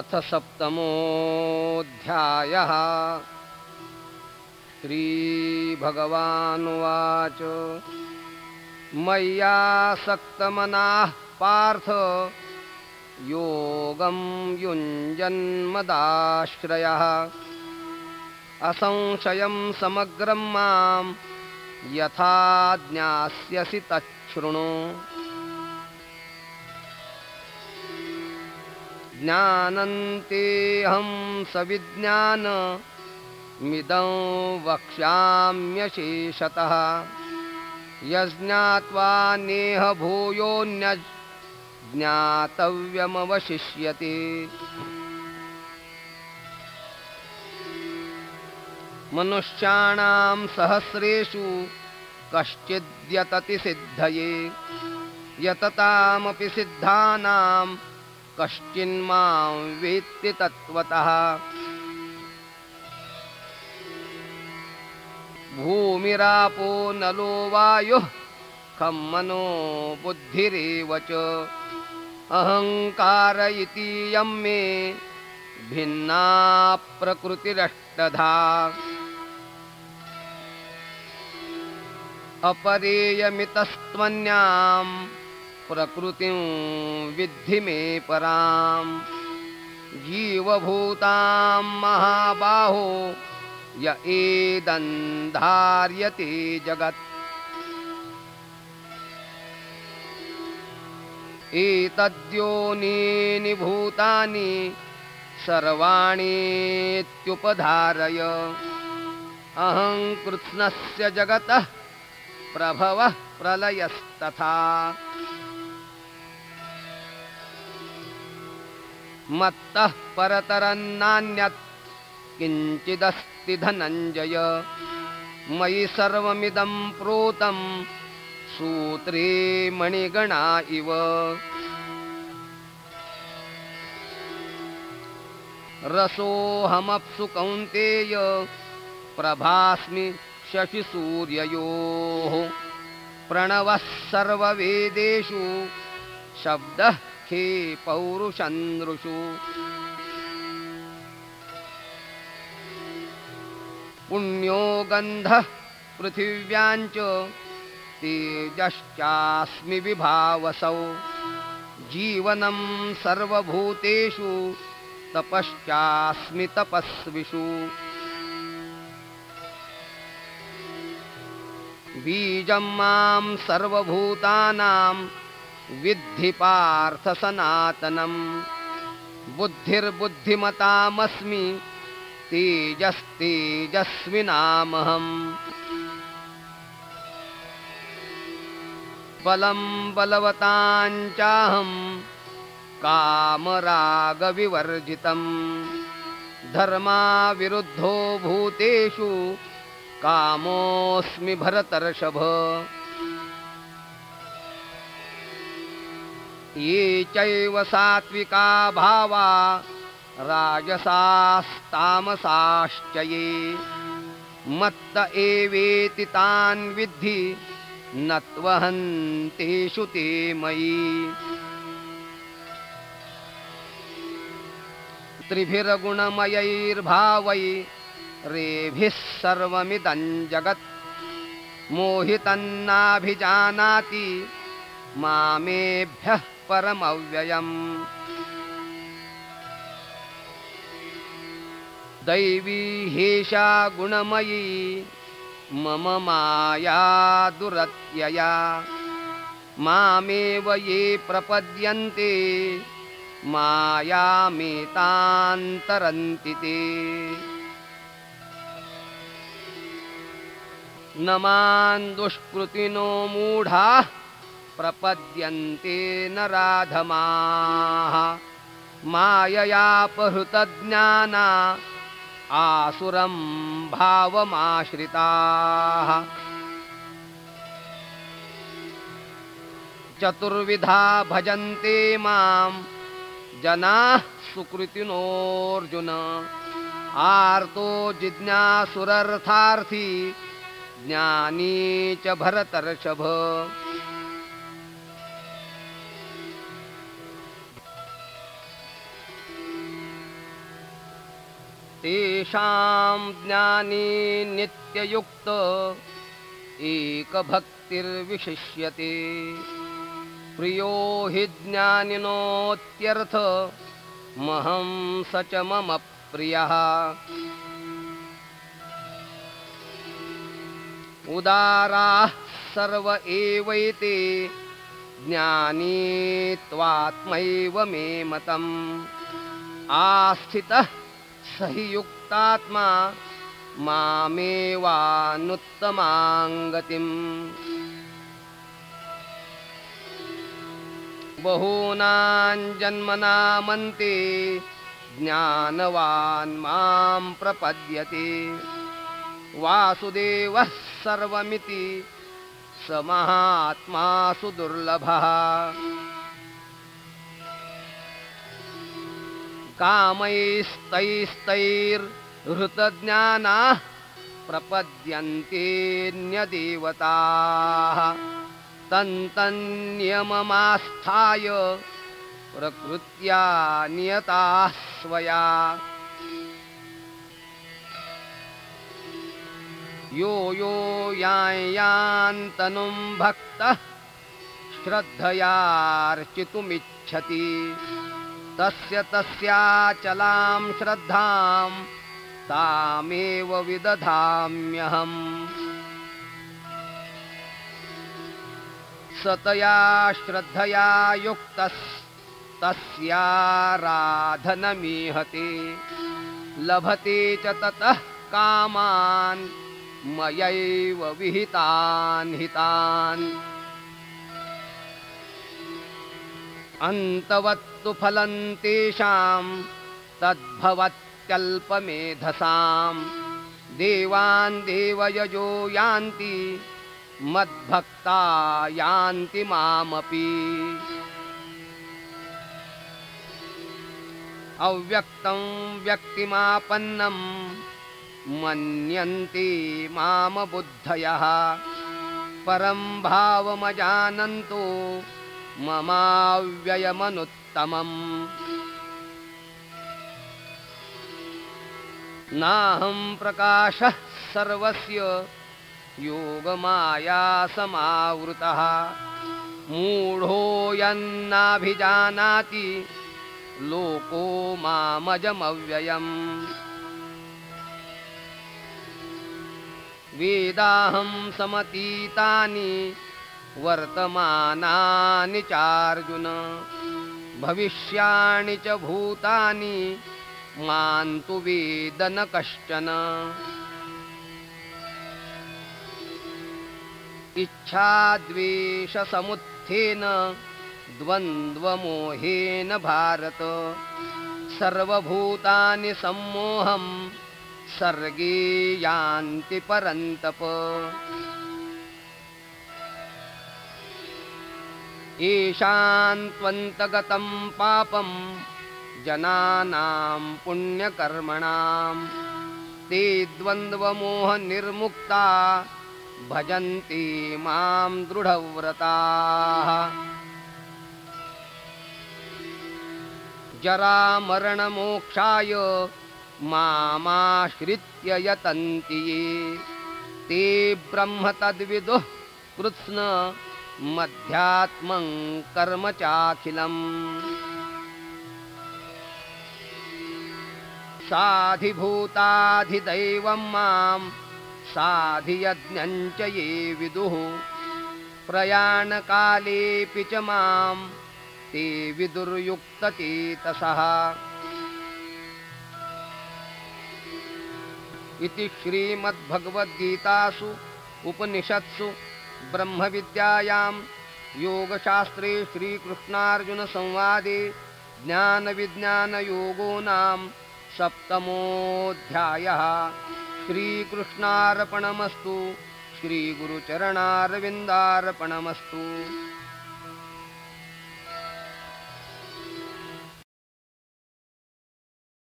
अथ सप्तमोऽध्यायः। श्रीभगवानुवाच। मय्यासक्तमनाः पार्थ। योगं युञ्जन्मदाश्रयः। असंशयं समग्रं मां यथा ज्ञास्यसि तच्छृणु ज्ञानन्तेऽहं सविज्ञानमिदं वक्ष्याम्यशेषतः। यज्ञात्वा नेह भूयोऽन्यज्ञातव्यमवशिष्यते मनुष्याणां सहस्रेषु कश्चिद्यतति सिद्धये। यततामपि सिद्धानां कश्चिन्मां वेत्ति तत्त्वतः। भूमिरापो नलो वायुः खं मनो बुद्धिरेव च। अहङ्कार इतीयं मे भिन्ना प्रकृतिरष्टधा। अपरेयमितस्त्वन्यां प्रकृतिं विद्धि मे परां। जीवभूतां महाबाहो य एदन्धार्यते जगत्। एतद्योनीनि भूतानि सर्वाणीत्युपधारय। अहं कृत्स्नस्य जगतः प्रभवः प्रलयस्तथा मत्तः परतरन्नान्यत्। किञ्चिदस्ति धनञ्जय। मयि सर्वमिदं प्रोतं। सूत्रे मणिगणा इव। रसोऽहमप्सु कौन्तेय। प्रभास्मि शशिसूर्ययोः। प्रणवः सर्ववेदेषु। शब्दः पौरुषन्दृषु। पुण्यो गन्धः पृथिव्याञ्च तेजश्चास्मि विभावसौ। जीवनं सर्वभूतेषु तपश्चास्मि तपस्विषु। बीजं मां सर्वभूतानां विद्धि पार्थसनातनं बुद्धिर्बुद्धिमतामस्मि तेजस्तेजस्विनामहम्। बलं बलवताञ्चाहं कामरागविवर्जितं धर्माविरुद्धो भूतेषु कामोऽस्मि भरतर्षभ ये चैव सात्विका भावा राजसास्तामसाश्च ये। मत्त एवेति तान् विद्धि न त्वहन्तेषु ते मयि। त्रिभिर्गुणमयैर्भावै रेभिः सर्वमिदं जगत्। मोहितन्नाभिजानाति मामेभ्यः परमव्ययम्। दैवी हेषा गुणमयी मम माया दुरत्यया। मामेव ये प्रपद्यन्ते मायामेतान्तरन्ति ते। न मान् दुष्कृतिनो मूढाः प्रपद्यन्ते न राधमाः माययापहृतज्ञाना आसुरं भावमाश्रिताः। चतुर्विधा भजन्ते मां जनाः सुकृतिनोऽर्जुन। आर्तो जिज्ञासुरर्थार्थी ज्ञानी च भरतर्षभ तेषां ज्ञानी नित्ययुक्त एकभक्तिर्विशिष्यते। प्रियो हि ज्ञानिनोत्यर्थ महं स च मम प्रियः। उदाराः सर्व एवैते ज्ञानी त्वात्मैव मे मतम्। आस्थितः स हि युक्तात्मा मामेवानुत्तमां गतिम् बहूनां जन्मनामन्ते ज्ञानवान् मां प्रपद्यते। वासुदेवः सर्वमिति स महात्मासु दुर्लभः कामैस्तैस्तैर्हृतज्ञानाः प्रपद्यन्तेऽन्यदेवताः तन्तन्नियममास्थाय प्रकृत्या नियताः स्वया। यो यो यायान्तनुं भक्तः श्रद्धयार्चितुमिच्छति तस्य तस्याचलां श्रद्धां तामेव विदधाम्यहम्। सतया श्रद्धया युक्तस्तस्याराधनमीहते लभते च ततः कामान् मयैव विहितान् हितान् अन्तवत्तु फलं तेषां तद्भवत्यल्पमेधसां। देवान् देवयजो यान्ति मद्भक्ता यान्ति मामपि। अव्यक्तं व्यक्तिमापन्नं मन्यन्ते मामबुद्धयः। परं भावमजानन्तो ममाव्ययमनुत्तमम्। नाहं प्रकाशः सर्वस्य योगमायासमावृतः। मूढो यन्नाभिजानाति लोको मामजमव्ययम्। वेदाहं समतीतानि वर्तमानानि चार्जुन भविष्याणि च भूतानि मां तु वेद न कश्चन। इच्छाद्वेषसमुत्थेन द्वन्द्वमोहेन भारत सर्वभूतानि सम्मोहं सर्गे यान्ति परन्तप ईशान्त्वन्तगतं पापं जनानां पुण्यकर्मणां ते द्वन्द्वमोहनिर्मुक्ता भजन्ति मां दृढव्रताः। जरामरणमोक्षाय मामाश्रित्य यतन्ति ये। ते ब्रह्म तद्विदुः कृत्स्न मध्यात्मं कर्म चाखिलम्। साधिभूताधिदैवं मां साधियज्ञञ्च ये विदुः। प्रयाणकालेऽपि च मां ते विदुर्युक्तचेतसः। इति श्रीमद्भगवद्गीतासु उपनिषत्सु ब्रह्मविद्यायां योगशास्त्रे श्रीकृष्णार्जुनसंवादे ज्ञानविज्ञानयोगो नाम सप्तमोऽध्यायः। श्रीकृष्णार्पणमस्तु। श्रीगुरुचरणारविन्दार्पणमस्तु